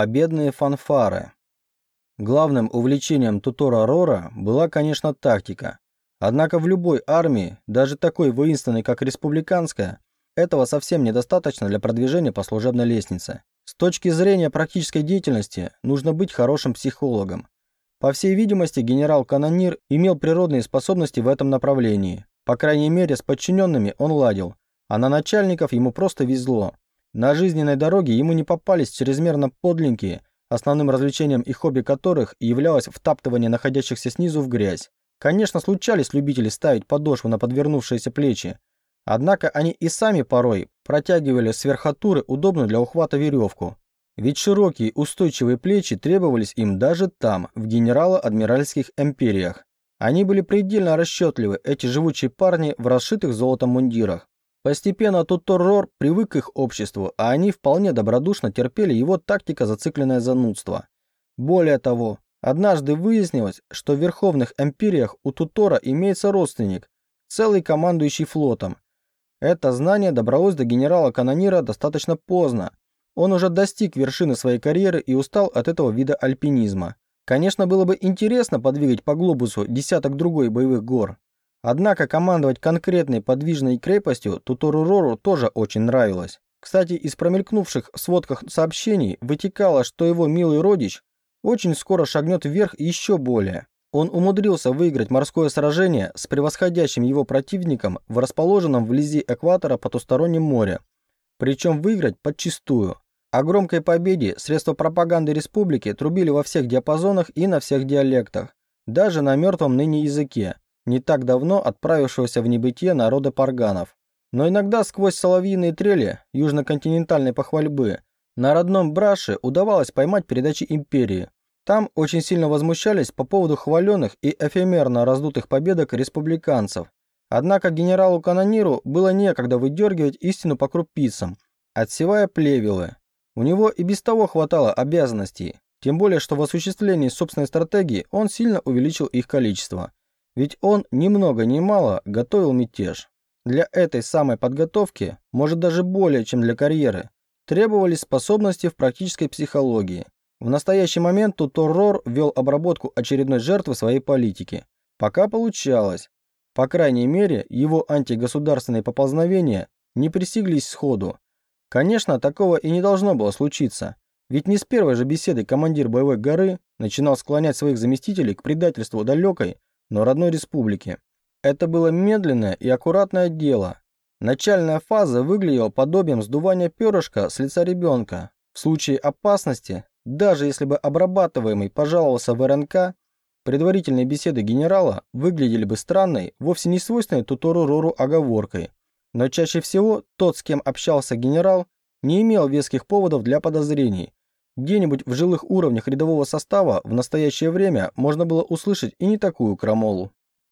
Победные фанфары. Главным увлечением Тутора Рора была, конечно, тактика. Однако в любой армии, даже такой воинственной, как республиканская, этого совсем недостаточно для продвижения по служебной лестнице. С точки зрения практической деятельности нужно быть хорошим психологом. По всей видимости, генерал-канонир имел природные способности в этом направлении. По крайней мере, с подчиненными он ладил, а на начальников ему просто везло. На жизненной дороге ему не попались чрезмерно подленькие, основным развлечением и хобби которых являлось втаптывание находящихся снизу в грязь. Конечно, случались любители ставить подошву на подвернувшиеся плечи, однако они и сами порой протягивали с удобную для ухвата веревку. Ведь широкие устойчивые плечи требовались им даже там, в генерало-адмиральских империях. Они были предельно расчетливы, эти живучие парни в расшитых золотом мундирах. Постепенно Туторрор привык к их обществу, а они вполне добродушно терпели его тактика зацикленное занудство. Более того, однажды выяснилось, что в Верховных Империях у Тутора имеется родственник, целый командующий флотом. Это знание добралось до генерала-канонира достаточно поздно. Он уже достиг вершины своей карьеры и устал от этого вида альпинизма. Конечно, было бы интересно подвигать по глобусу десяток другой боевых гор, Однако командовать конкретной подвижной крепостью Тутору Рору тоже очень нравилось. Кстати, из промелькнувших в сводках сообщений вытекало, что его милый родич очень скоро шагнет вверх еще более. Он умудрился выиграть морское сражение с превосходящим его противником в расположенном вблизи экватора потустороннем море. Причем выиграть подчистую. О громкой победе средства пропаганды республики трубили во всех диапазонах и на всех диалектах, даже на мертвом ныне языке не так давно отправившегося в небытие народа парганов. Но иногда сквозь соловьиные трели южноконтинентальной похвальбы на родном Браше удавалось поймать передачи империи. Там очень сильно возмущались по поводу хваленных и эфемерно раздутых победок республиканцев. Однако генералу-канониру было некогда выдергивать истину по крупицам, отсевая плевелы. У него и без того хватало обязанностей, тем более что в осуществлении собственной стратегии он сильно увеличил их количество. Ведь он ни много ни мало готовил мятеж. Для этой самой подготовки, может даже более, чем для карьеры, требовались способности в практической психологии. В настоящий момент Туторрор вел обработку очередной жертвы своей политики. Пока получалось. По крайней мере, его антигосударственные поползновения не пресеглись сходу. Конечно, такого и не должно было случиться. Ведь не с первой же беседы командир боевой горы начинал склонять своих заместителей к предательству далекой, но родной республики. Это было медленное и аккуратное дело. Начальная фаза выглядела подобием сдувания перышка с лица ребенка. В случае опасности, даже если бы обрабатываемый пожаловался в РНК, предварительные беседы генерала выглядели бы странной, вовсе не свойственной Тутору Рору оговоркой. Но чаще всего тот, с кем общался генерал, не имел веских поводов для подозрений, где-нибудь в жилых уровнях рядового состава в настоящее время можно было услышать и не такую крамолу.